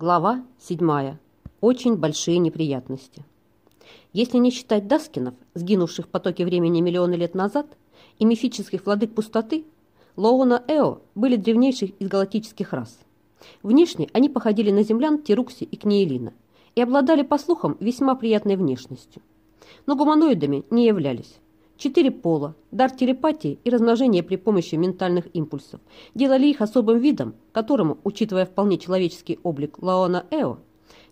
Глава 7. Очень большие неприятности. Если не считать Даскинов, сгинувших в потоке времени миллионы лет назад, и мифических владык пустоты, Лоона Эо были древнейших из галактических рас. Внешне они походили на землян Тирукси и Книелина и обладали, по слухам, весьма приятной внешностью. Но гуманоидами не являлись. Четыре пола, дар телепатии и размножение при помощи ментальных импульсов делали их особым видом, которому, учитывая вполне человеческий облик Лаона Эо,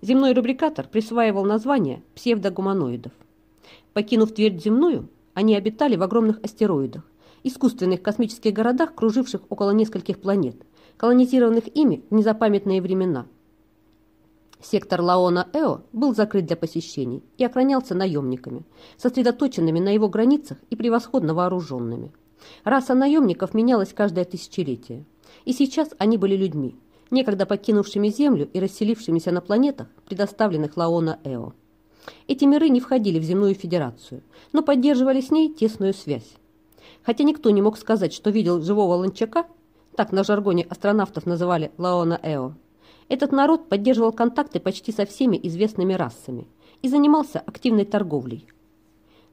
земной рубрикатор присваивал название псевдогуманоидов. Покинув твердь земную, они обитали в огромных астероидах, искусственных космических городах, круживших около нескольких планет, колонизированных ими в незапамятные времена – Сектор Лаона-Эо был закрыт для посещений и охранялся наемниками, сосредоточенными на его границах и превосходно вооруженными. Раса наемников менялась каждое тысячелетие. И сейчас они были людьми, некогда покинувшими Землю и расселившимися на планетах, предоставленных Лаона-Эо. Эти миры не входили в Земную Федерацию, но поддерживали с ней тесную связь. Хотя никто не мог сказать, что видел живого ланчака, так на жаргоне астронавтов называли Лаона-Эо, этот народ поддерживал контакты почти со всеми известными расами и занимался активной торговлей.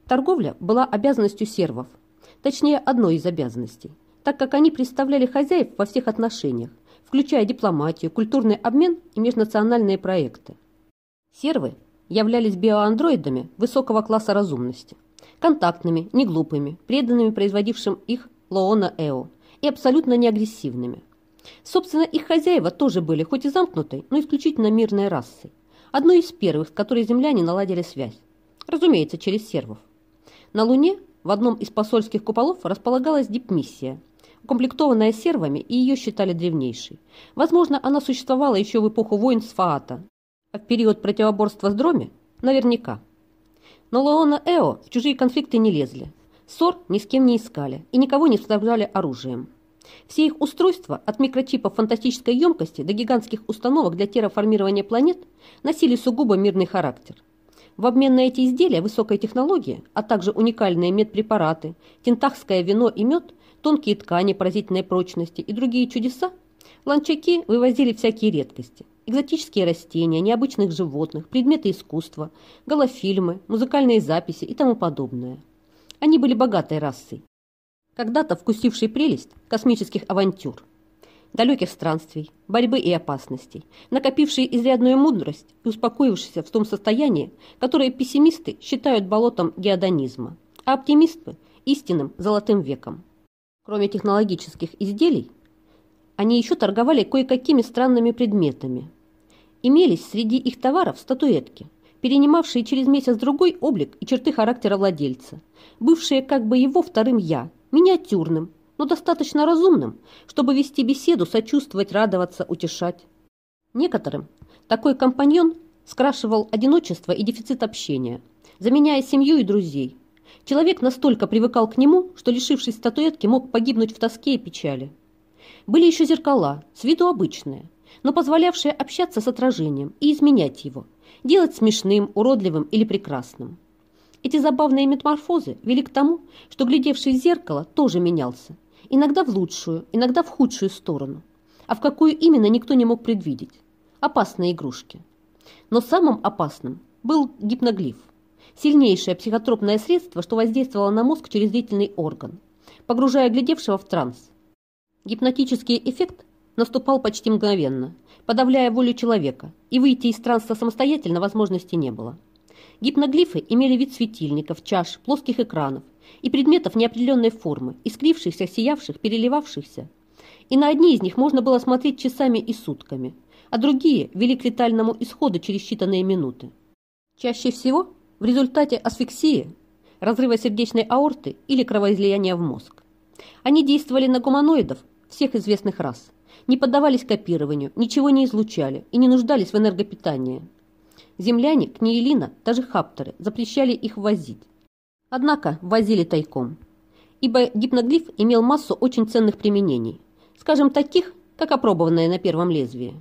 Торговля была обязанностью сервов, точнее одной из обязанностей, так как они представляли хозяев во всех отношениях, включая дипломатию, культурный обмен и межнациональные проекты. Сервы являлись биоандроидами высокого класса разумности, контактными, неглупыми, преданными производившим их Лоона Эо и абсолютно неагрессивными – Собственно, их хозяева тоже были, хоть и замкнутой, но исключительно мирной расой. Одной из первых, с которой земляне наладили связь. Разумеется, через сервов. На Луне в одном из посольских куполов располагалась дипмиссия, укомплектованная сервами, и ее считали древнейшей. Возможно, она существовала еще в эпоху войн с Фаата, а в период противоборства с Дроми – наверняка. Но Лоона Эо в чужие конфликты не лезли, ссор ни с кем не искали и никого не снабжали оружием. Все их устройства, от микрочипов фантастической емкости до гигантских установок для терраформирования планет, носили сугубо мирный характер. В обмен на эти изделия высокой технологии, а также уникальные медпрепараты, тентахское вино и мед, тонкие ткани поразительной прочности и другие чудеса, ланчаки вывозили всякие редкости. Экзотические растения, необычных животных, предметы искусства, голофильмы, музыкальные записи и тому подобное. Они были богатой расой, когда-то вкусивший прелесть космических авантюр, далеких странствий, борьбы и опасностей, накопивший изрядную мудрость и успокоившийся в том состоянии, которое пессимисты считают болотом геодонизма, а оптимисты – истинным золотым веком. Кроме технологических изделий, они еще торговали кое-какими странными предметами. Имелись среди их товаров статуэтки, перенимавшие через месяц-другой облик и черты характера владельца, бывшие как бы его вторым «я», миниатюрным, но достаточно разумным, чтобы вести беседу, сочувствовать, радоваться, утешать. Некоторым такой компаньон скрашивал одиночество и дефицит общения, заменяя семью и друзей. Человек настолько привыкал к нему, что, лишившись статуэтки, мог погибнуть в тоске и печали. Были еще зеркала, с виду обычные, но позволявшие общаться с отражением и изменять его, делать смешным, уродливым или прекрасным. Эти забавные метаморфозы вели к тому, что глядевший в зеркало тоже менялся, иногда в лучшую, иногда в худшую сторону. А в какую именно никто не мог предвидеть. Опасные игрушки. Но самым опасным был гипноглиф. Сильнейшее психотропное средство, что воздействовало на мозг через зрительный орган, погружая глядевшего в транс. Гипнотический эффект наступал почти мгновенно, подавляя волю человека, и выйти из транса самостоятельно возможности не было. Гипноглифы имели вид светильников, чаш, плоских экранов и предметов неопределенной формы, искрившихся, сиявших, переливавшихся. И на одни из них можно было смотреть часами и сутками, а другие вели к летальному исходу через считанные минуты. Чаще всего в результате асфиксии, разрыва сердечной аорты или кровоизлияния в мозг. Они действовали на гуманоидов всех известных рас, не поддавались копированию, ничего не излучали и не нуждались в энергопитании. Земляне, Книелина, даже хаптеры запрещали их возить. Однако возили тайком, ибо гипноглиф имел массу очень ценных применений, скажем, таких, как опробованное на первом лезвии.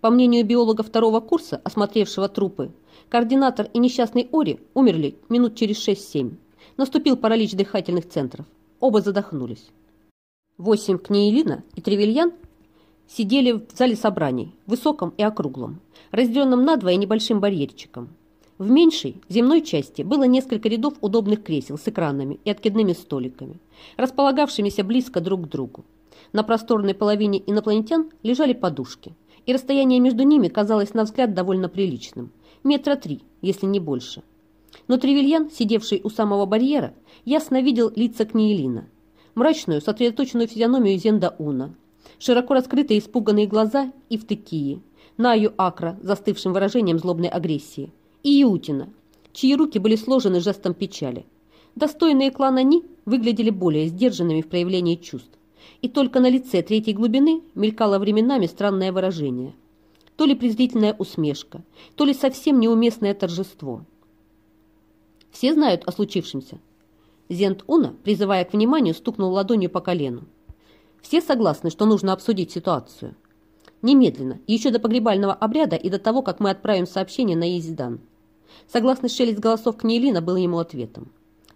По мнению биолога второго курса, осмотревшего трупы, координатор и несчастный Ори умерли минут через 6-7. Наступил паралич дыхательных центров. Оба задохнулись. Восемь Книелина и Тревельян сидели в зале собраний, высоком и округлом, разделенном надвое небольшим барьерчиком. В меньшей, земной части было несколько рядов удобных кресел с экранами и откидными столиками, располагавшимися близко друг к другу. На просторной половине инопланетян лежали подушки, и расстояние между ними казалось на взгляд довольно приличным, метра три, если не больше. Но Тревельян, сидевший у самого барьера, ясно видел лица Книелина, мрачную, сосредоточенную физиономию Зенда Уна, широко раскрытые испуганные глаза и втыкии, Наю Акра, застывшим выражением злобной агрессии, и Иутина, чьи руки были сложены жестом печали. Достойные клана Ни выглядели более сдержанными в проявлении чувств, и только на лице третьей глубины мелькало временами странное выражение. То ли презрительная усмешка, то ли совсем неуместное торжество. Все знают о случившемся. Зент Уна, призывая к вниманию, стукнул ладонью по колену. Все согласны, что нужно обсудить ситуацию. Немедленно, еще до погребального обряда и до того, как мы отправим сообщение на Изидан. Согласный шелест голосов Книелина был ему ответом.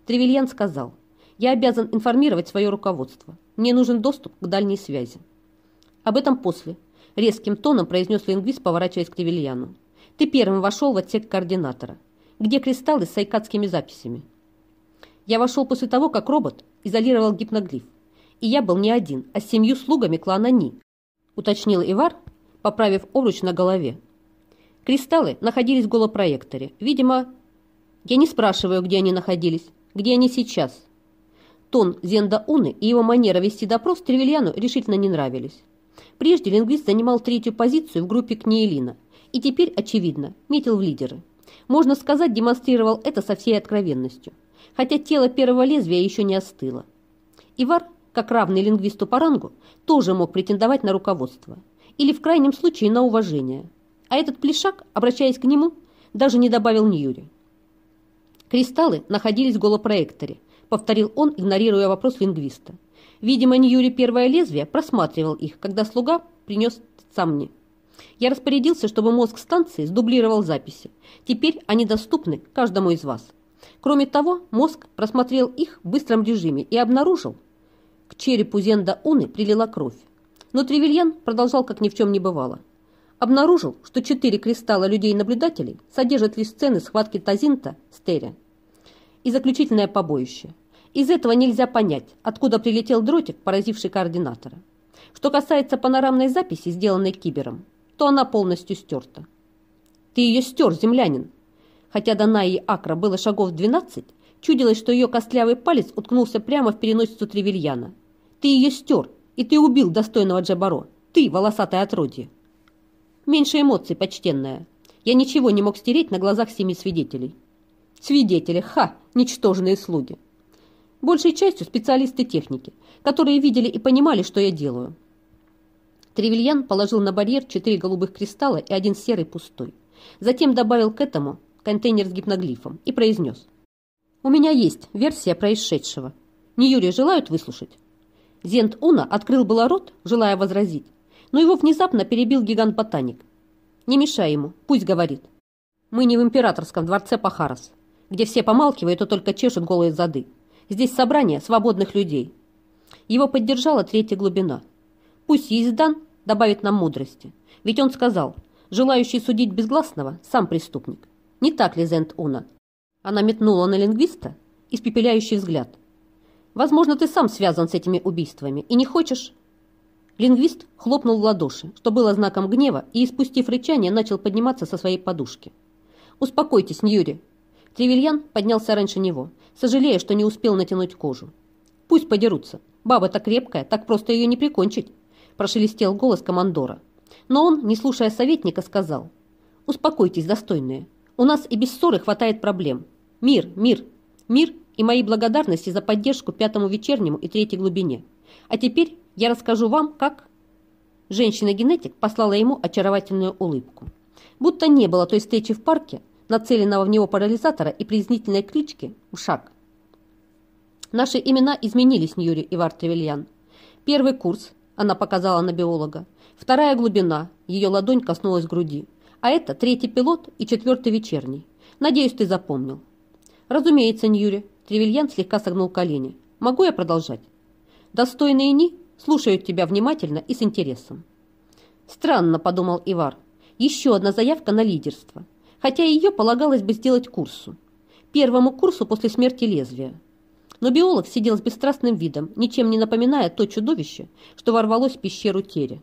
Тревельян сказал, «Я обязан информировать свое руководство. Мне нужен доступ к дальней связи». Об этом после. Резким тоном произнес лингвист, поворачиваясь к Тревельяну. «Ты первым вошел в отсек координатора. Где кристаллы с айкадскими записями?» «Я вошел после того, как робот изолировал гипноглиф. И я был не один, а с семью слугами клана Ни, уточнил Ивар, поправив обруч на голове. Кристаллы находились в голопроекторе. Видимо, я не спрашиваю, где они находились, где они сейчас. Тон Зенда Уны и его манера вести допрос Тревельяну решительно не нравились. Прежде лингвист занимал третью позицию в группе Книелина и теперь, очевидно, метил в лидеры. Можно сказать, демонстрировал это со всей откровенностью, хотя тело первого лезвия еще не остыло. Ивар как равный лингвисту по рангу, тоже мог претендовать на руководство или в крайнем случае на уважение. А этот плешак, обращаясь к нему, даже не добавил Ньюри. «Кристаллы находились в голопроекторе», — повторил он, игнорируя вопрос лингвиста. Видимо, Ньюри первое лезвие просматривал их, когда слуга принес сам мне. Я распорядился, чтобы мозг станции сдублировал записи. Теперь они доступны каждому из вас. Кроме того, мозг просмотрел их в быстром режиме и обнаружил, черепу Зенда Уны прилила кровь. Но Тревельян продолжал, как ни в чем не бывало. Обнаружил, что четыре кристалла людей-наблюдателей содержат лишь сцены схватки Тазинта с Терри. И заключительное побоище. Из этого нельзя понять, откуда прилетел дротик, поразивший координатора. Что касается панорамной записи, сделанной кибером, то она полностью стерта. Ты ее стер, землянин. Хотя до Наи Акра было шагов 12, чудилось, что ее костлявый палец уткнулся прямо в переносицу Тревельяна. Ты ее стер, и ты убил достойного Джабаро. Ты, волосатое отродье. Меньше эмоций, почтенная. Я ничего не мог стереть на глазах семи свидетелей. Свидетели, ха, ничтожные слуги. Большей частью специалисты техники, которые видели и понимали, что я делаю. Тревельян положил на барьер четыре голубых кристалла и один серый пустой. Затем добавил к этому контейнер с гипноглифом и произнес. «У меня есть версия происшедшего. Не Юрия желают выслушать?» Зент Уна открыл было рот, желая возразить, но его внезапно перебил гигант-ботаник. «Не мешай ему, пусть говорит. Мы не в императорском дворце Пахарас, где все помалкивают и только чешут голые зады. Здесь собрание свободных людей». Его поддержала третья глубина. «Пусть Ездан добавит нам мудрости, ведь он сказал, желающий судить безгласного сам преступник. Не так ли, Зент Уна?» Она метнула на лингвиста испепеляющий взгляд – Возможно, ты сам связан с этими убийствами и не хочешь...» Лингвист хлопнул в ладоши, что было знаком гнева, и, испустив рычание, начал подниматься со своей подушки. «Успокойтесь, Ньюри!» Тревельян поднялся раньше него, сожалея, что не успел натянуть кожу. «Пусть подерутся. Баба-то крепкая, так просто ее не прикончить!» Прошелестел голос командора. Но он, не слушая советника, сказал. «Успокойтесь, достойные. У нас и без ссоры хватает проблем. Мир, мир, мир и мои благодарности за поддержку пятому вечернему и третьей глубине. А теперь я расскажу вам, как...» Женщина-генетик послала ему очаровательную улыбку. Будто не было той встречи в парке, нацеленного в него парализатора и презрительной клички «Ушак». Наши имена изменились, Ньюри и Вартревельян. Первый курс, она показала на биолога. Вторая глубина, ее ладонь коснулась груди. А это третий пилот и четвертый вечерний. Надеюсь, ты запомнил. Разумеется, Ньюри, Тревельян слегка согнул колени. «Могу я продолжать?» «Достойные Ни слушают тебя внимательно и с интересом». Странно, подумал Ивар. Еще одна заявка на лидерство. Хотя ее полагалось бы сделать курсу. Первому курсу после смерти лезвия. Но биолог сидел с бесстрастным видом, ничем не напоминая то чудовище, что ворвалось в пещеру Тере.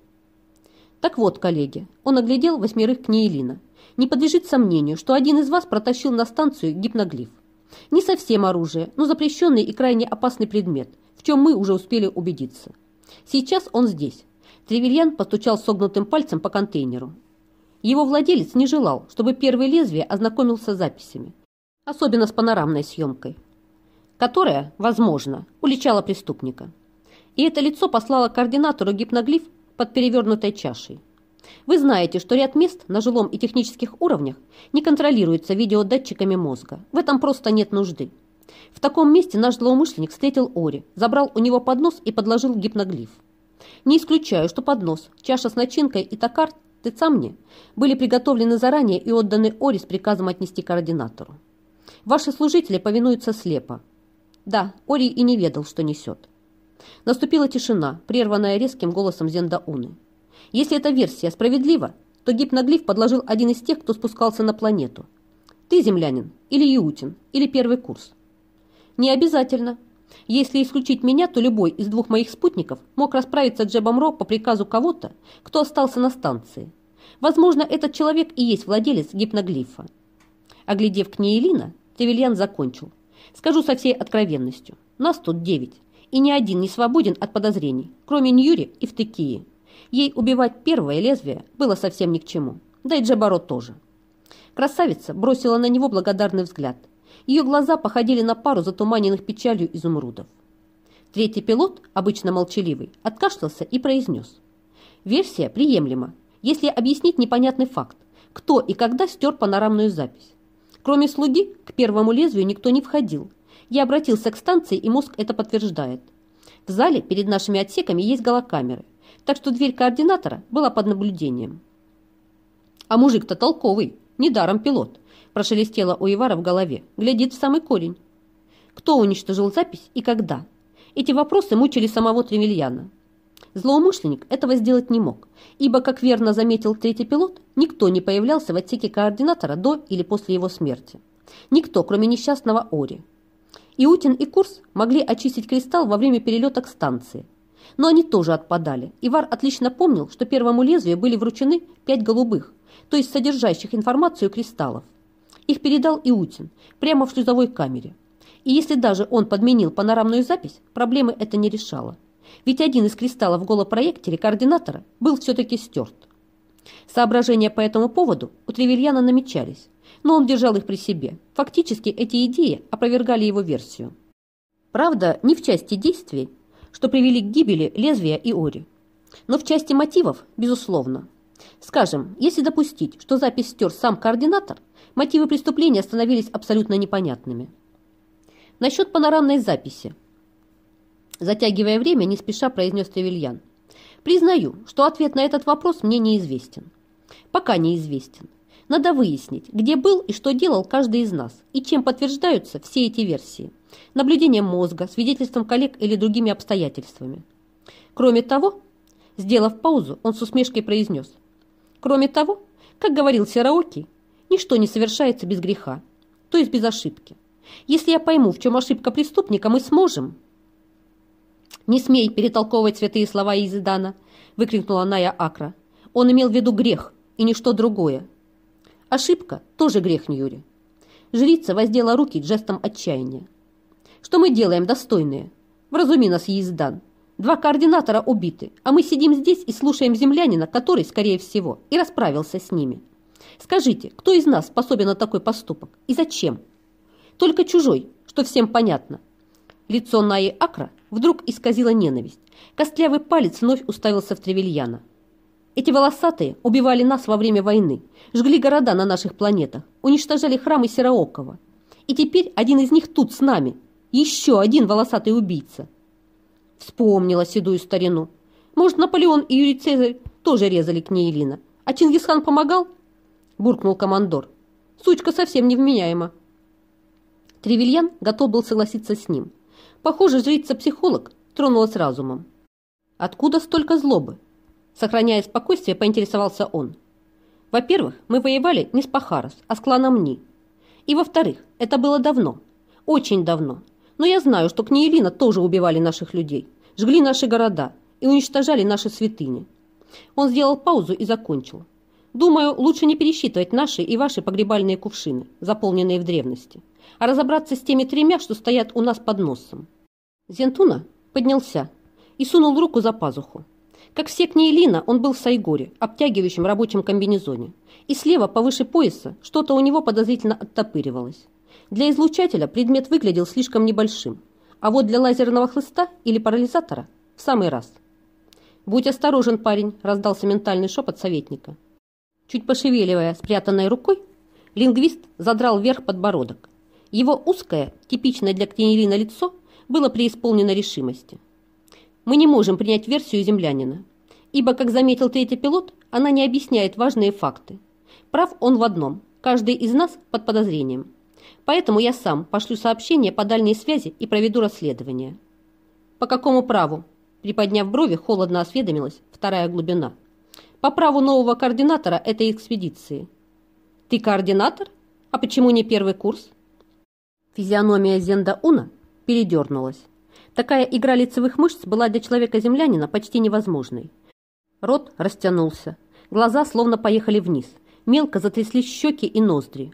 Так вот, коллеги, он оглядел восьмерых Кнеелина. Не подлежит сомнению, что один из вас протащил на станцию гипноглиф. Не совсем оружие, но запрещенный и крайне опасный предмет, в чем мы уже успели убедиться. Сейчас он здесь. Тревельян постучал согнутым пальцем по контейнеру. Его владелец не желал, чтобы первый лезвие ознакомился с записями, особенно с панорамной съемкой, которая, возможно, уличала преступника. И это лицо послало координатору гипноглиф под перевернутой чашей. Вы знаете, что ряд мест на жилом и технических уровнях не контролируется видеодатчиками мозга. В этом просто нет нужды. В таком месте наш злоумышленник встретил Ори, забрал у него поднос и подложил гипноглиф. Не исключаю, что поднос, чаша с начинкой и токар Тецамни были приготовлены заранее и отданы Ори с приказом отнести координатору. Ваши служители повинуются слепо. Да, Ори и не ведал, что несет. Наступила тишина, прерванная резким голосом Зендауны. Если эта версия справедлива, то гипноглиф подложил один из тех, кто спускался на планету. Ты землянин, или Иутин, или первый курс. Не обязательно. Если исключить меня, то любой из двух моих спутников мог расправиться Джебом Ро по приказу кого-то, кто остался на станции. Возможно, этот человек и есть владелец гипноглифа. Оглядев Кнеелина, Тревельян закончил. Скажу со всей откровенностью. Нас тут девять, и ни один не свободен от подозрений, кроме Ньюри и Втыкии. Ей убивать первое лезвие было совсем ни к чему. Да и Джабаро тоже. Красавица бросила на него благодарный взгляд. Ее глаза походили на пару затуманенных печалью изумрудов. Третий пилот, обычно молчаливый, откашлялся и произнес. Версия приемлема, если объяснить непонятный факт, кто и когда стер панорамную запись. Кроме слуги, к первому лезвию никто не входил. Я обратился к станции, и мозг это подтверждает. В зале перед нашими отсеками есть голокамеры так что дверь координатора была под наблюдением. «А мужик-то толковый, недаром пилот», прошелестело у Ивара в голове, глядит в самый корень. Кто уничтожил запись и когда? Эти вопросы мучили самого Тревельяна. Злоумышленник этого сделать не мог, ибо, как верно заметил третий пилот, никто не появлялся в отсеке координатора до или после его смерти. Никто, кроме несчастного Ори. Иутин и Курс могли очистить кристалл во время перелета к станции, но они тоже отпадали. Ивар отлично помнил, что первому лезвию были вручены пять голубых, то есть содержащих информацию кристаллов. Их передал Иутин прямо в шлюзовой камере. И если даже он подменил панорамную запись, проблемы это не решало. Ведь один из кристаллов в голопроекторе координатора был все-таки стерт. Соображения по этому поводу у Тревельяна намечались, но он держал их при себе. Фактически эти идеи опровергали его версию. Правда, не в части действий, что привели к гибели лезвия и ори. Но в части мотивов, безусловно. Скажем, если допустить, что запись стер сам координатор, мотивы преступления становились абсолютно непонятными. Насчет панорамной записи. Затягивая время, не спеша произнес Тревельян. Признаю, что ответ на этот вопрос мне неизвестен. Пока неизвестен. Надо выяснить, где был и что делал каждый из нас, и чем подтверждаются все эти версии наблюдением мозга, свидетельством коллег или другими обстоятельствами. Кроме того, сделав паузу, он с усмешкой произнес. Кроме того, как говорил Сераоки, ничто не совершается без греха, то есть без ошибки. Если я пойму, в чем ошибка преступника, мы сможем. «Не смей перетолковывать святые слова Изидана!» – выкрикнула Ная Акра. «Он имел в виду грех и ничто другое. Ошибка – тоже грех, Ньюри». Жрица воздела руки жестом отчаяния. Что мы делаем, достойные? Вразуми нас, Ездан. Два координатора убиты, а мы сидим здесь и слушаем землянина, который, скорее всего, и расправился с ними. Скажите, кто из нас способен на такой поступок и зачем? Только чужой, что всем понятно. Лицо Наи Акра вдруг исказило ненависть. Костлявый палец вновь уставился в Тревельяна. Эти волосатые убивали нас во время войны, жгли города на наших планетах, уничтожали храмы Сероокова. И теперь один из них тут с нами – еще один волосатый убийца. Вспомнила седую старину. Может, Наполеон и Юрий Цезарь тоже резали к ней Илина. А Чингисхан помогал? Буркнул командор. Сучка совсем невменяема. Тревельян готов был согласиться с ним. Похоже, жрица-психолог тронулась разумом. Откуда столько злобы? Сохраняя спокойствие, поинтересовался он. Во-первых, мы воевали не с Пахарос, а с кланом Ни. И во-вторых, это было давно, очень давно. Но я знаю, что Книелина тоже убивали наших людей, жгли наши города и уничтожали наши святыни. Он сделал паузу и закончил. Думаю, лучше не пересчитывать наши и ваши погребальные кувшины, заполненные в древности, а разобраться с теми тремя, что стоят у нас под носом. Зентуна поднялся и сунул руку за пазуху. Как все Кнейлина, он был в Сайгоре, обтягивающем рабочем комбинезоне, и слева, повыше пояса, что-то у него подозрительно оттопыривалось. Для излучателя предмет выглядел слишком небольшим, а вот для лазерного хлыста или парализатора в самый раз. «Будь осторожен, парень», – раздался ментальный шепот советника. Чуть пошевеливая спрятанной рукой, лингвист задрал вверх подбородок. Его узкое, типичное для Кнейлина лицо было преисполнено решимости. Мы не можем принять версию землянина, ибо, как заметил третий пилот, она не объясняет важные факты. Прав он в одном – каждый из нас под подозрением. Поэтому я сам пошлю сообщение по дальней связи и проведу расследование. По какому праву? Приподняв брови, холодно осведомилась вторая глубина. По праву нового координатора этой экспедиции. Ты координатор? А почему не первый курс? Физиономия Зенда Уна передернулась. Такая игра лицевых мышц была для человека-землянина почти невозможной. Рот растянулся, глаза словно поехали вниз, мелко затряслись щеки и ноздри.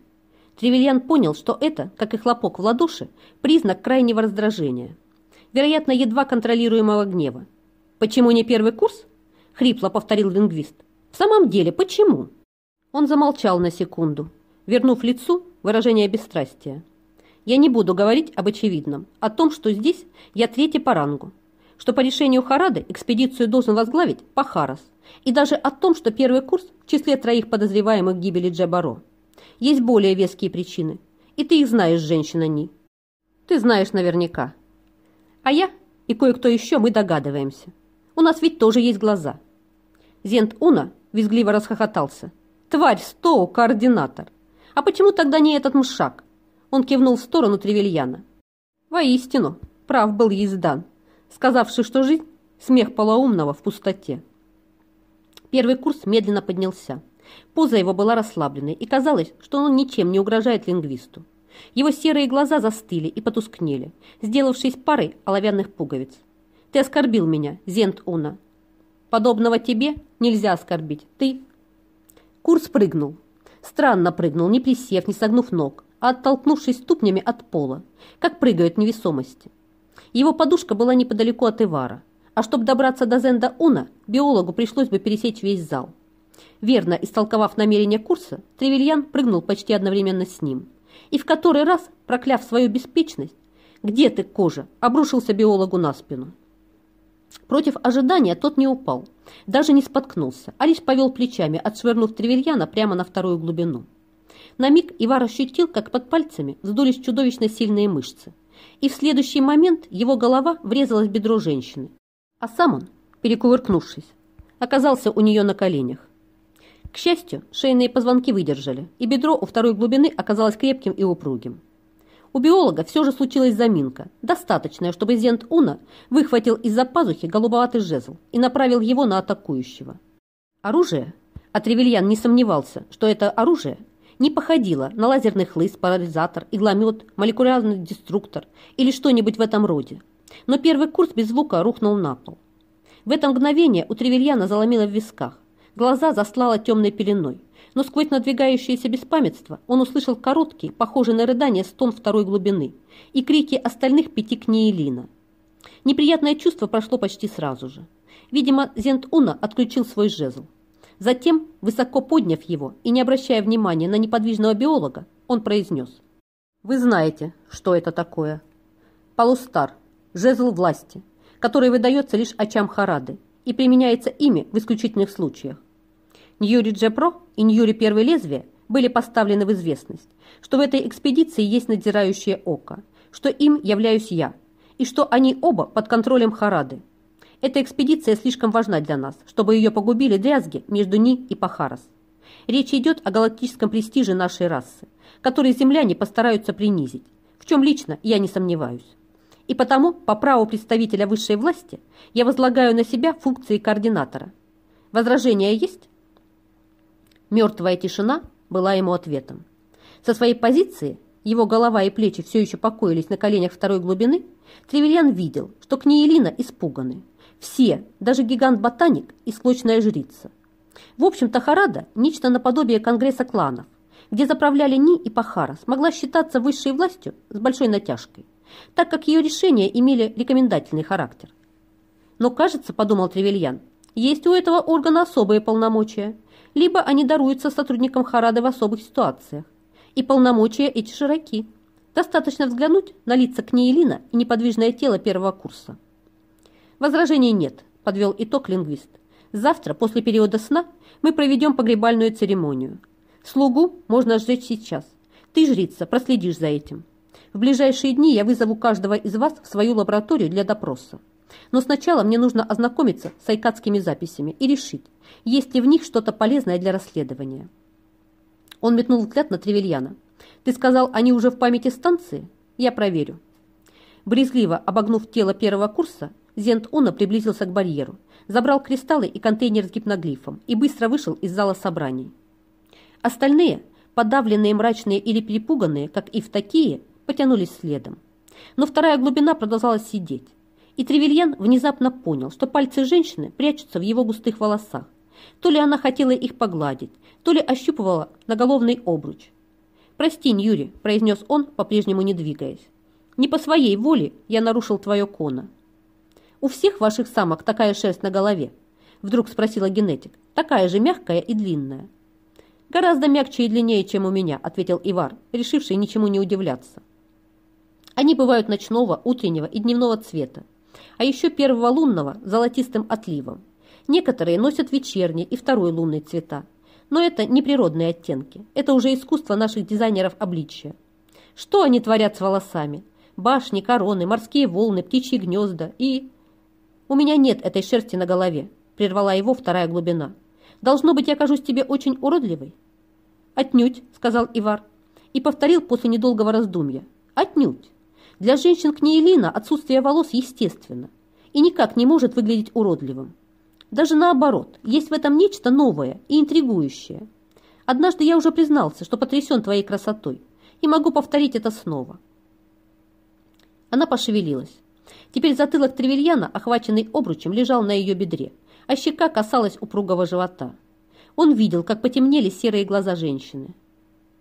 Тревельян понял, что это, как и хлопок в ладоши, признак крайнего раздражения. Вероятно, едва контролируемого гнева. «Почему не первый курс?» – хрипло повторил лингвист. «В самом деле, почему?» Он замолчал на секунду, вернув лицу выражение бесстрастия. Я не буду говорить об очевидном, о том, что здесь я третий по рангу, что по решению Харады экспедицию должен возглавить Пахарас, и даже о том, что первый курс в числе троих подозреваемых гибели Джабаро. Есть более веские причины, и ты их знаешь, женщина Ни. Ты знаешь наверняка. А я и кое-кто еще мы догадываемся. У нас ведь тоже есть глаза. Зент Уна визгливо расхохотался. Тварь Стоу, координатор. А почему тогда не этот мшак? Он кивнул в сторону Тревельяна. Воистину, прав был Ездан, сказавший, что жизнь – смех полоумного в пустоте. Первый курс медленно поднялся. Поза его была расслабленной, и казалось, что он ничем не угрожает лингвисту. Его серые глаза застыли и потускнели, сделавшись парой оловянных пуговиц. «Ты оскорбил меня, Зент Уна. Подобного тебе нельзя оскорбить. Ты...» Курс прыгнул. Странно прыгнул, не присев, не согнув ног оттолкнувшись ступнями от пола, как прыгают невесомости. Его подушка была неподалеку от Ивара, а чтобы добраться до Зенда Уна, биологу пришлось бы пересечь весь зал. Верно истолковав намерение курса, Тревельян прыгнул почти одновременно с ним. И в который раз, прокляв свою беспечность, «Где ты, кожа?» обрушился биологу на спину. Против ожидания тот не упал, даже не споткнулся, а лишь повел плечами, отшвырнув Тревельяна прямо на вторую глубину. На миг Ивар ощутил, как под пальцами вздулись чудовищно сильные мышцы. И в следующий момент его голова врезалась в бедро женщины. А сам он, перекувыркнувшись, оказался у нее на коленях. К счастью, шейные позвонки выдержали, и бедро у второй глубины оказалось крепким и упругим. У биолога все же случилась заминка, достаточная, чтобы Зент Уна выхватил из-за пазухи голубоватый жезл и направил его на атакующего. Оружие? А не сомневался, что это оружие не походила на лазерный хлыст, парализатор, игломет, молекулярный деструктор или что-нибудь в этом роде. Но первый курс без звука рухнул на пол. В это мгновение у Тревельяна заломило в висках. Глаза заслало темной пеленой. Но сквозь надвигающееся беспамятство он услышал короткий, похожий на рыдание, стон второй глубины и крики остальных пяти книелина. Неприятное чувство прошло почти сразу же. Видимо, Зент-Уна отключил свой жезл. Затем, высоко подняв его и не обращая внимания на неподвижного биолога, он произнес. «Вы знаете, что это такое. Полустар, жезл власти, который выдается лишь очам Харады и применяется ими в исключительных случаях. Ньюри Джепро и Ньюри Первое Лезвие были поставлены в известность, что в этой экспедиции есть надзирающее око, что им являюсь я, и что они оба под контролем Харады, эта экспедиция слишком важна для нас, чтобы ее погубили дрязги между Ни и Пахарас. Речь идет о галактическом престиже нашей расы, который земляне постараются принизить, в чем лично я не сомневаюсь. И потому, по праву представителя высшей власти, я возлагаю на себя функции координатора. Возражения есть?» Мертвая тишина была ему ответом. Со своей позиции его голова и плечи все еще покоились на коленях второй глубины, Тревельян видел, что Книелина испуганы. Все, даже гигант-ботаник и склочная жрица. В общем, Тахарада – нечто наподобие Конгресса кланов, где заправляли Ни и Пахара, смогла считаться высшей властью с большой натяжкой, так как ее решения имели рекомендательный характер. Но, кажется, подумал Тревельян, есть у этого органа особые полномочия, либо они даруются сотрудникам Харады в особых ситуациях, и полномочия эти широки. Достаточно взглянуть на лица Книелина и неподвижное тело первого курса. Возражений нет, подвел итог лингвист. Завтра, после периода сна, мы проведем погребальную церемонию. Слугу можно сжечь сейчас. Ты, жрица, проследишь за этим. В ближайшие дни я вызову каждого из вас в свою лабораторию для допроса. Но сначала мне нужно ознакомиться с айкадскими записями и решить, есть ли в них что-то полезное для расследования. Он метнул взгляд на Тревельяна. «Ты сказал, они уже в памяти станции? Я проверю». Брезгливо обогнув тело первого курса, Зент Уна приблизился к барьеру, забрал кристаллы и контейнер с гипноглифом и быстро вышел из зала собраний. Остальные, подавленные, мрачные или перепуганные, как и в такие, потянулись следом. Но вторая глубина продолжала сидеть. И Тревельян внезапно понял, что пальцы женщины прячутся в его густых волосах. То ли она хотела их погладить, то ли ощупывала наголовный обруч. «Прости, Ньюри», – произнес он, по-прежнему не двигаясь. «Не по своей воле я нарушил твое кона». «У всех ваших самок такая шерсть на голове?» – вдруг спросила генетик. «Такая же мягкая и длинная». «Гораздо мягче и длиннее, чем у меня», – ответил Ивар, решивший ничему не удивляться. «Они бывают ночного, утреннего и дневного цвета, а еще первого лунного – золотистым отливом. Некоторые носят вечерний и второй лунный цвета, но это не природные оттенки. Это уже искусство наших дизайнеров обличия. Что они творят с волосами? Башни, короны, морские волны, птичьи гнезда и... У меня нет этой шерсти на голове, прервала его вторая глубина. Должно быть, я кажусь тебе очень уродливой. Отнюдь, сказал Ивар и повторил после недолгого раздумья. Отнюдь. Для женщин Книелина отсутствие волос естественно и никак не может выглядеть уродливым. Даже наоборот, есть в этом нечто новое и интригующее. Однажды я уже признался, что потрясен твоей красотой, и могу повторить это снова. Она пошевелилась. Теперь затылок Тревельяна, охваченный обручем, лежал на ее бедре, а щека касалась упругого живота. Он видел, как потемнели серые глаза женщины.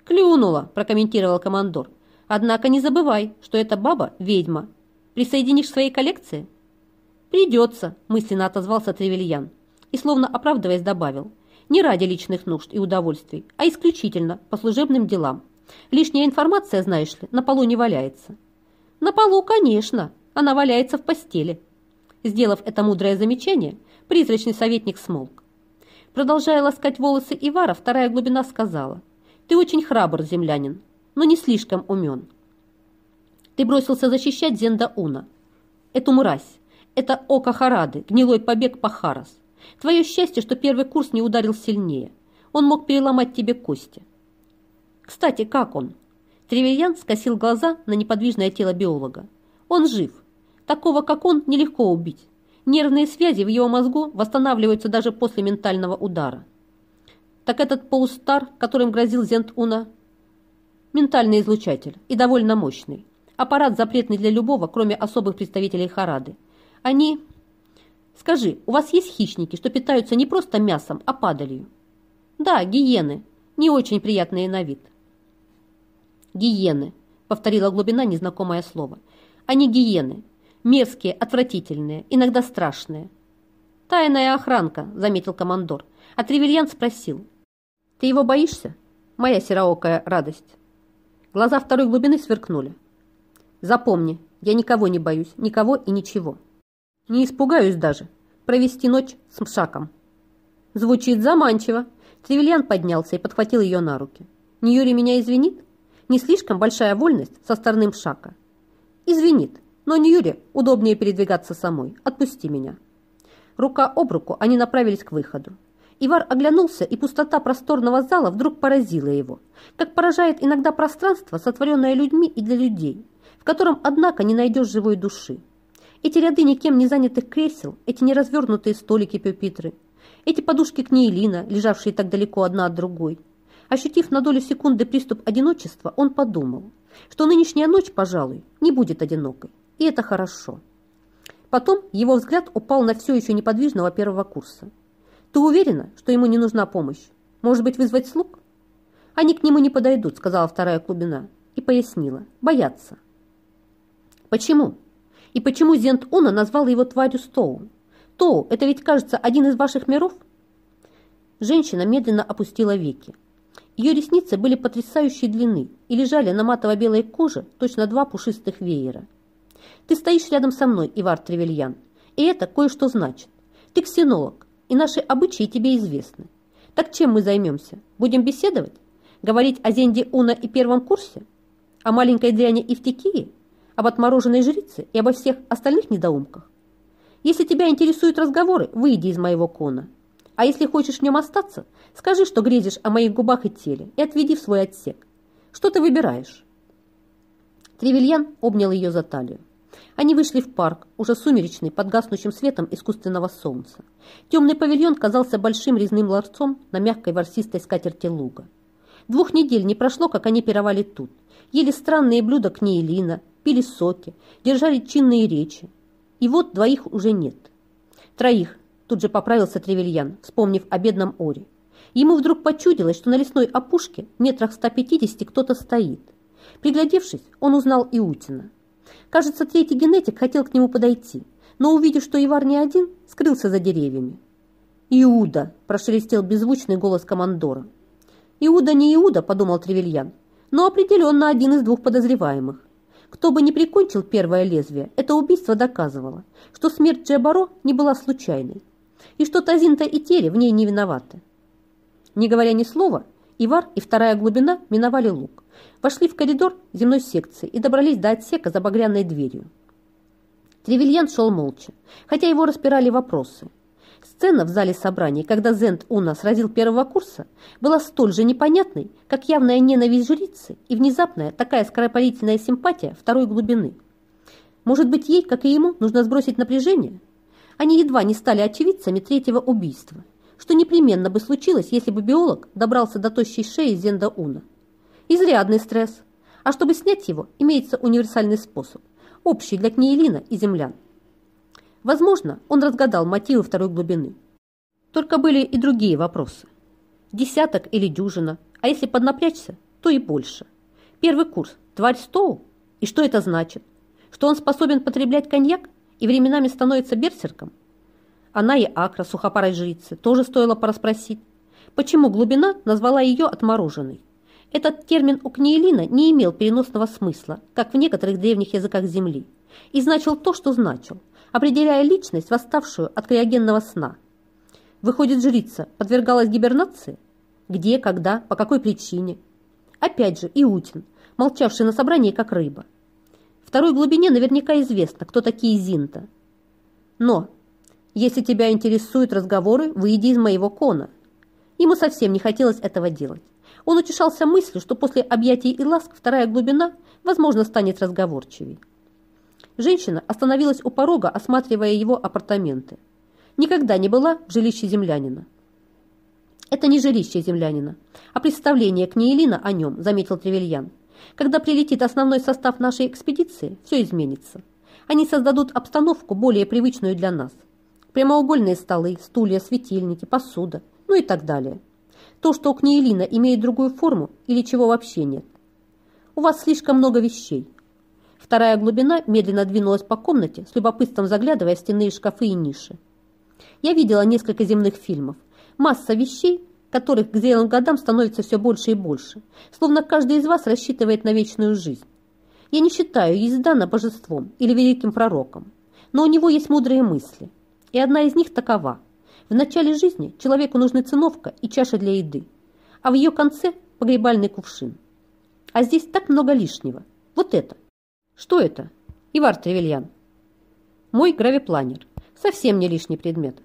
«Клюнула», – прокомментировал командор. «Однако не забывай, что эта баба – ведьма. Присоединишь к своей коллекции?» «Придется», – мысленно отозвался Тревельян и, словно оправдываясь, добавил, «не ради личных нужд и удовольствий, а исключительно по служебным делам. Лишняя информация, знаешь ли, на полу не валяется». «На полу, конечно, она валяется в постели». Сделав это мудрое замечание, призрачный советник смолк. Продолжая ласкать волосы Ивара, вторая глубина сказала, «Ты очень храбр, землянин, но не слишком умен. Ты бросился защищать Зенда Уна, эту мразь, это око Харады, гнилой побег Пахарас. Твое счастье, что первый курс не ударил сильнее. Он мог переломать тебе кости. Кстати, как он? Тревельян скосил глаза на неподвижное тело биолога. Он жив. Такого, как он, нелегко убить. Нервные связи в его мозгу восстанавливаются даже после ментального удара. Так этот полустар, которым грозил Зент-Уна, ментальный излучатель и довольно мощный. Аппарат запретный для любого, кроме особых представителей Харады. Они... Скажи, у вас есть хищники, что питаются не просто мясом, а падалью? Да, гиены. Не очень приятные на вид. Гиены, повторила глубина незнакомое слово. Они гиены. Мерзкие, отвратительные, иногда страшные. Тайная охранка, заметил командор. А Тревельян спросил. Ты его боишься? Моя сероокая радость. Глаза второй глубины сверкнули. Запомни, я никого не боюсь, никого и ничего. Не испугаюсь даже. Провести ночь с Мшаком. Звучит заманчиво. Тревельян поднялся и подхватил ее на руки. Не Юрий меня извинит? Не слишком большая вольность со стороны Мшака. Извинит, но не удобнее передвигаться самой. Отпусти меня. Рука об руку они направились к выходу. Ивар оглянулся, и пустота просторного зала вдруг поразила его, как поражает иногда пространство, сотворенное людьми и для людей, в котором, однако, не найдешь живой души. Эти ряды никем не занятых кресел, эти неразвернутые столики-пюпитры, Эти подушки книелина, лежавшие так далеко одна от другой. Ощутив на долю секунды приступ одиночества, он подумал, что нынешняя ночь, пожалуй, не будет одинокой. И это хорошо. Потом его взгляд упал на все еще неподвижного первого курса. «Ты уверена, что ему не нужна помощь? Может быть, вызвать слуг?» «Они к нему не подойдут», — сказала вторая глубина и пояснила. «Боятся». «Почему?» «И почему Зент Уна назвал его тварью Стоун? Тоу, это ведь, кажется, один из ваших миров?» Женщина медленно опустила веки. Ее ресницы были потрясающей длины и лежали на матово-белой коже точно два пушистых веера. «Ты стоишь рядом со мной, Ивар Тревельян, и это кое-что значит. Ты ксенолог, и наши обычаи тебе известны. Так чем мы займемся? Будем беседовать? Говорить о Зенде Уна и первом курсе? О маленькой Диане Евтикии? Об отмороженной жрице и обо всех остальных недоумках? Если тебя интересуют разговоры, выйди из моего кона. А если хочешь в нем остаться, скажи, что грезишь о моих губах и теле, и отведи в свой отсек. Что ты выбираешь?» Тревельян обнял ее за талию. Они вышли в парк, уже сумеречный, под гаснущим светом искусственного солнца. Темный павильон казался большим резным ларцом на мягкой ворсистой скатерти луга. Двух недель не прошло, как они пировали тут. Ели странные блюда кнеелина, пили соки, держали чинные речи. И вот двоих уже нет. Троих, тут же поправился Тревельян, вспомнив о бедном Оре. Ему вдруг почудилось, что на лесной опушке метрах 150 кто-то стоит. Приглядевшись, он узнал Иутина. Кажется, третий генетик хотел к нему подойти, но, увидев, что Ивар не один, скрылся за деревьями. «Иуда!» – прошелестел беззвучный голос командора. «Иуда не Иуда», – подумал Тревельян, но определенно один из двух подозреваемых. Кто бы ни прикончил первое лезвие, это убийство доказывало, что смерть Джебаро не была случайной, и что Тазинта и Тери в ней не виноваты. Не говоря ни слова, Ивар и вторая глубина миновали луг, вошли в коридор земной секции и добрались до отсека за багряной дверью. Тревельян шел молча, хотя его распирали вопросы. Сцена в зале собраний, когда Зент Уна сразил первого курса, была столь же непонятной, как явная ненависть жрицы и внезапная такая скоропалительная симпатия второй глубины. Может быть, ей, как и ему, нужно сбросить напряжение? Они едва не стали очевидцами третьего убийства, что непременно бы случилось, если бы биолог добрался до тощей шеи Зенда Уна. Изрядный стресс. А чтобы снять его, имеется универсальный способ, общий для Книелина и землян. Возможно, он разгадал мотивы второй глубины. Только были и другие вопросы. Десяток или дюжина, а если поднапрячься, то и больше. Первый курс – тварь Стоу? И что это значит? Что он способен потреблять коньяк и временами становится берсерком? Она и Акра, сухопарой жрицы, тоже стоило порасспросить. Почему глубина назвала ее отмороженной? Этот термин у Книелина не имел переносного смысла, как в некоторых древних языках Земли, и значил то, что значил – определяя личность, восставшую от криогенного сна. Выходит, жрица подвергалась гибернации? Где, когда, по какой причине? Опять же, Иутин, молчавший на собрании, как рыба. Второй глубине наверняка известно, кто такие Зинта. Но, если тебя интересуют разговоры, выйди из моего кона. Ему совсем не хотелось этого делать. Он утешался мыслью, что после объятий и ласк вторая глубина, возможно, станет разговорчивей. Женщина остановилась у порога, осматривая его апартаменты. Никогда не была в жилище землянина. «Это не жилище землянина, а представление Книелина о нем», заметил Тревельян. «Когда прилетит основной состав нашей экспедиции, все изменится. Они создадут обстановку более привычную для нас. Прямоугольные столы, стулья, светильники, посуда, ну и так далее. То, что у Книелина имеет другую форму или чего вообще нет. У вас слишком много вещей. Вторая глубина медленно двинулась по комнате, с любопытством заглядывая в стенные шкафы и ниши. Я видела несколько земных фильмов. Масса вещей, которых к зрелым годам становится все больше и больше. Словно каждый из вас рассчитывает на вечную жизнь. Я не считаю Ездана божеством или великим пророком, но у него есть мудрые мысли. И одна из них такова. В начале жизни человеку нужны циновка и чаша для еды, а в ее конце погребальный кувшин. А здесь так много лишнего. Вот это. Что это? Ивар Тревельян. Мой гравипланер. Совсем не лишний предмет.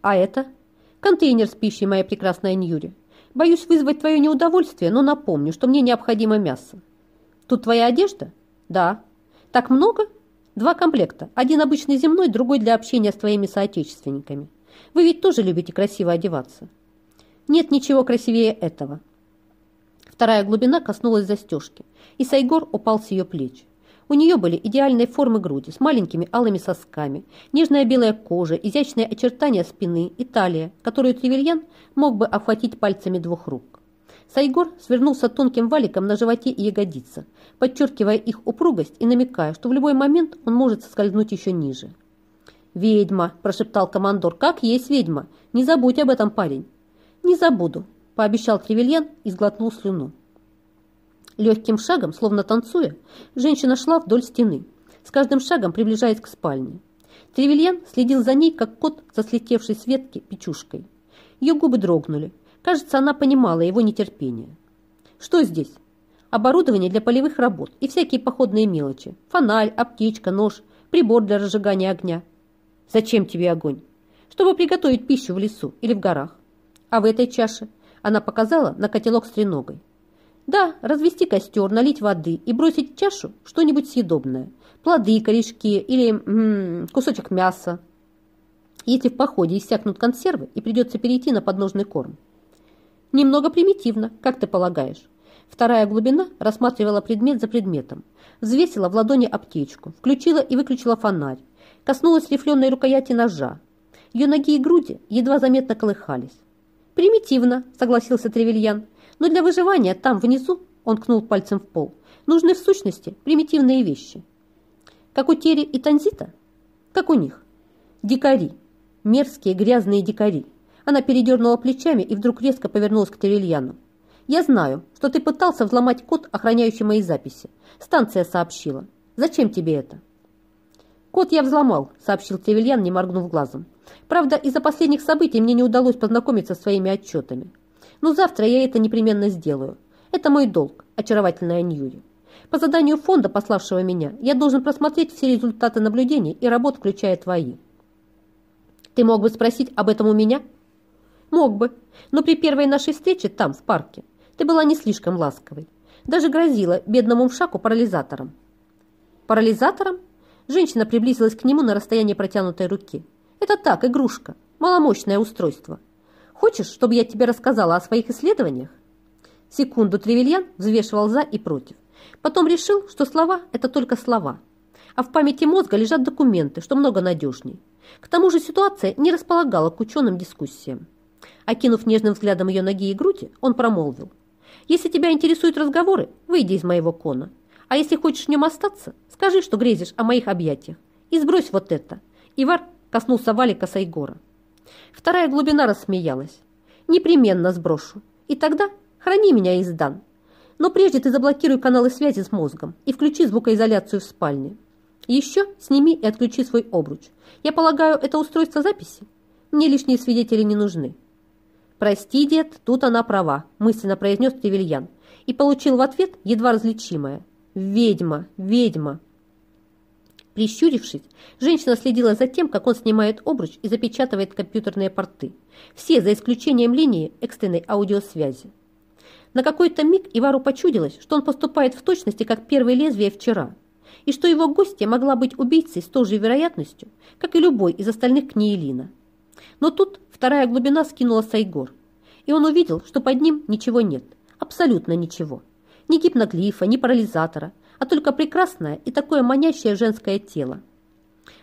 А это? Контейнер с пищей, моя прекрасная Ньюри. Боюсь вызвать твое неудовольствие, но напомню, что мне необходимо мясо. Тут твоя одежда? Да. Так много? Два комплекта. Один обычный земной, другой для общения с твоими соотечественниками. Вы ведь тоже любите красиво одеваться. Нет ничего красивее этого. Вторая глубина коснулась застежки, и Сайгор упал с ее плеч. У нее были идеальные формы груди с маленькими алыми сосками, нежная белая кожа, изящные очертания спины и талия, которую Тревельян мог бы охватить пальцами двух рук. Сайгор свернулся тонким валиком на животе и ягодицах, подчеркивая их упругость и намекая, что в любой момент он может соскользнуть еще ниже. «Ведьма!» – прошептал командор. «Как есть ведьма! Не забудь об этом, парень!» «Не забуду!» – пообещал Тревельян и сглотнул слюну. Легким шагом, словно танцуя, женщина шла вдоль стены, с каждым шагом приближаясь к спальне. Тревельян следил за ней, как кот за слетевшей с ветки печушкой. Ее губы дрогнули. Кажется, она понимала его нетерпение. «Что здесь?» «Оборудование для полевых работ и всякие походные мелочи. Фонарь, аптечка, нож, прибор для разжигания огня». «Зачем тебе огонь?» «Чтобы приготовить пищу в лесу или в горах». «А в этой чаше?» Она показала на котелок с треногой. Да, развести костер, налить воды и бросить в чашу что-нибудь съедобное. Плоды, корешки или м -м, кусочек мяса. Если в походе иссякнут консервы и придется перейти на подножный корм. Немного примитивно, как ты полагаешь. Вторая глубина рассматривала предмет за предметом. Взвесила в ладони аптечку, включила и выключила фонарь. Коснулась рифленой рукояти ножа. Ее ноги и груди едва заметно колыхались. «Примитивно», — согласился Тревельян. Но для выживания там, внизу, он кнул пальцем в пол, нужны в сущности примитивные вещи. Как у Тери и Танзита? Как у них? Дикари. Мерзкие грязные дикари. Она передернула плечами и вдруг резко повернулась к Терельяну. «Я знаю, что ты пытался взломать код, охраняющий мои записи. Станция сообщила. Зачем тебе это?» «Код я взломал», — сообщил Тревельян, не моргнув глазом. «Правда, из-за последних событий мне не удалось познакомиться с своими отчетами. Но завтра я это непременно сделаю. Это мой долг, очаровательная Ньюри. По заданию фонда, пославшего меня, я должен просмотреть все результаты наблюдений и работ, включая твои. Ты мог бы спросить об этом у меня? Мог бы, но при первой нашей встрече там, в парке, ты была не слишком ласковой. Даже грозила бедному Мшаку парализатором. Парализатором? Женщина приблизилась к нему на расстояние протянутой руки. Это так, игрушка, маломощное устройство. Хочешь, чтобы я тебе рассказала о своих исследованиях?» Секунду Тревельян взвешивал за и против. Потом решил, что слова – это только слова. А в памяти мозга лежат документы, что много надежней. К тому же ситуация не располагала к ученым дискуссиям. Окинув нежным взглядом ее ноги и груди, он промолвил. «Если тебя интересуют разговоры, выйди из моего кона. А если хочешь в нем остаться, скажи, что грезишь о моих объятиях. И сбрось вот это». Ивар коснулся валика Сайгора. Вторая глубина рассмеялась. «Непременно сброшу. И тогда храни меня, издан. Но прежде ты заблокируй каналы связи с мозгом и включи звукоизоляцию в спальне. Еще сними и отключи свой обруч. Я полагаю, это устройство записи? Мне лишние свидетели не нужны». «Прости, дед, тут она права», – мысленно произнес Тревельян и получил в ответ едва различимое. «Ведьма, ведьма». Прищурившись, женщина следила за тем, как он снимает обруч и запечатывает компьютерные порты. Все, за исключением линии экстренной аудиосвязи. На какой-то миг Ивару почудилось, что он поступает в точности, как первое лезвие вчера, и что его гостья могла быть убийцей с той же вероятностью, как и любой из остальных Книелина. Но тут вторая глубина скинула Сайгор, и он увидел, что под ним ничего нет, абсолютно ничего. Ни гипноглифа, ни парализатора – а только прекрасное и такое манящее женское тело.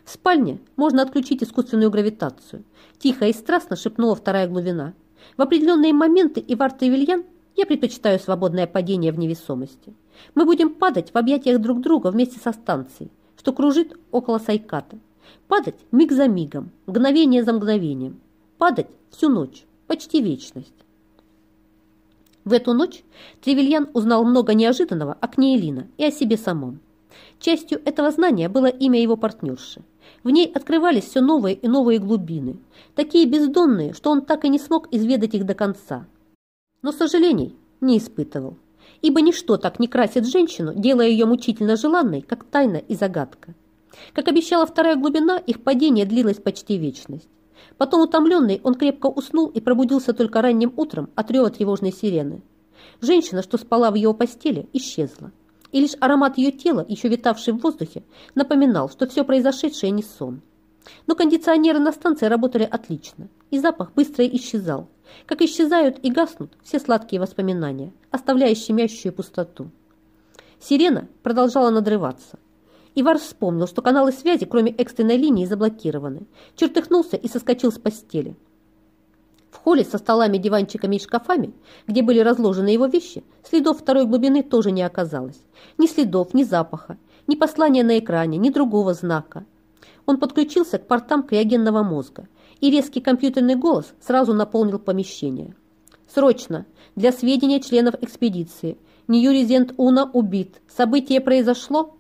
В спальне можно отключить искусственную гравитацию. Тихо и страстно шепнула вторая глубина. В определенные моменты Ивар Тревельян я предпочитаю свободное падение в невесомости. Мы будем падать в объятиях друг друга вместе со станцией, что кружит около Сайката. Падать миг за мигом, мгновение за мгновением. Падать всю ночь, почти вечность. В эту ночь Тревельян узнал много неожиданного о Кнеелина и о себе самом. Частью этого знания было имя его партнерши. В ней открывались все новые и новые глубины, такие бездонные, что он так и не смог изведать их до конца. Но сожалений не испытывал, ибо ничто так не красит женщину, делая ее мучительно желанной, как тайна и загадка. Как обещала вторая глубина, их падение длилось почти вечность. Потом, утомленный, он крепко уснул и пробудился только ранним утром от рева тревожной сирены. Женщина, что спала в его постели, исчезла. И лишь аромат ее тела, еще витавший в воздухе, напоминал, что все произошедшее не сон. Но кондиционеры на станции работали отлично, и запах быстро исчезал, как исчезают и гаснут все сладкие воспоминания, оставляя щемящую пустоту. Сирена продолжала надрываться. Ивар вспомнил, что каналы связи, кроме экстренной линии, заблокированы. Чертыхнулся и соскочил с постели. В холле со столами, диванчиками и шкафами, где были разложены его вещи, следов второй глубины тоже не оказалось. Ни следов, ни запаха, ни послания на экране, ни другого знака. Он подключился к портам криогенного мозга, и резкий компьютерный голос сразу наполнил помещение. «Срочно! Для сведения членов экспедиции. Нью-резент Уна убит. Событие произошло?»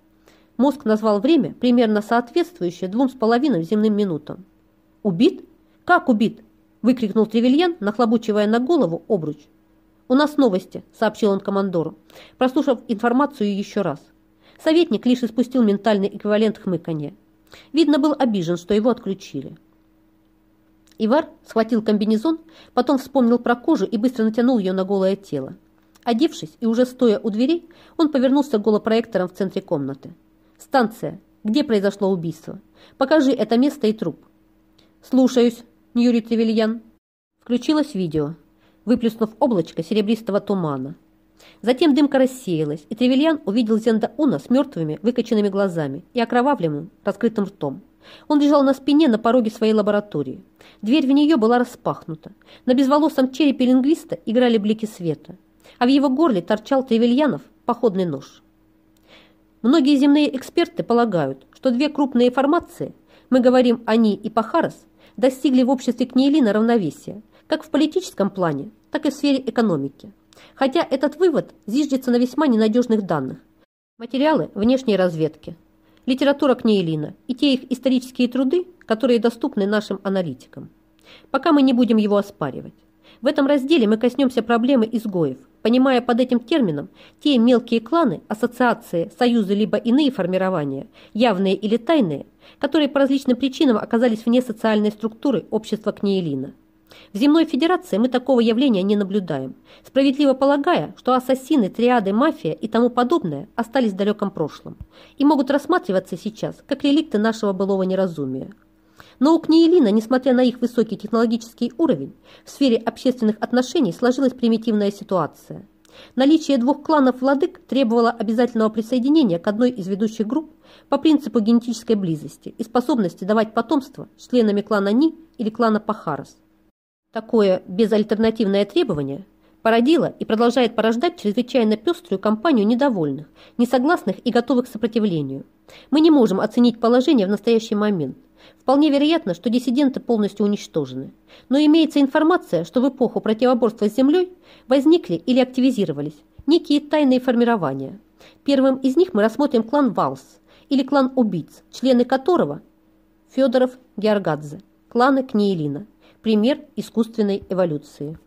Мозг назвал время, примерно соответствующее двум с половиной земным минутам. «Убит? Как убит?» – выкрикнул Тревельян, нахлобучивая на голову обруч. «У нас новости», – сообщил он командору, прослушав информацию еще раз. Советник лишь испустил ментальный эквивалент хмыканья. Видно, был обижен, что его отключили. Ивар схватил комбинезон, потом вспомнил про кожу и быстро натянул ее на голое тело. Одевшись и уже стоя у дверей, он повернулся к голопроекторам в центре комнаты. «Станция. Где произошло убийство? Покажи это место и труп». «Слушаюсь», Ньюри Тревельян. Включилось видео, выплеснув облачко серебристого тумана. Затем дымка рассеялась, и Тревельян увидел Зенда Уна с мертвыми, выкоченными глазами и окровавленным, раскрытым ртом. Он лежал на спине на пороге своей лаборатории. Дверь в нее была распахнута. На безволосом черепе лингвиста играли блики света, а в его горле торчал Тревельянов походный нож. Многие земные эксперты полагают, что две крупные формации, мы говорим «они» и «Пахарас», достигли в обществе Кнейлина равновесия, как в политическом плане, так и в сфере экономики. Хотя этот вывод зиждется на весьма ненадежных данных. Материалы внешней разведки, литература Кнейлина и те их исторические труды, которые доступны нашим аналитикам. Пока мы не будем его оспаривать. В этом разделе мы коснемся проблемы изгоев, понимая под этим термином те мелкие кланы, ассоциации, союзы либо иные формирования, явные или тайные, которые по различным причинам оказались вне социальной структуры общества Кнеелина. В земной федерации мы такого явления не наблюдаем, справедливо полагая, что ассасины, триады, мафия и тому подобное остались в далеком прошлом и могут рассматриваться сейчас как реликты нашего былого неразумия. Но у Книелина, несмотря на их высокий технологический уровень, в сфере общественных отношений сложилась примитивная ситуация. Наличие двух кланов владык требовало обязательного присоединения к одной из ведущих групп по принципу генетической близости и способности давать потомство членами клана Ни или клана Пахарас. Такое безальтернативное требование породило и продолжает порождать чрезвычайно пеструю компанию недовольных, несогласных и готовых к сопротивлению. Мы не можем оценить положение в настоящий момент – Вполне вероятно, что диссиденты полностью уничтожены. Но имеется информация, что в эпоху противоборства с Землей возникли или активизировались некие тайные формирования. Первым из них мы рассмотрим клан Валс или клан убийц, члены которого Федоров Георгадзе, кланы Книелина, пример искусственной эволюции.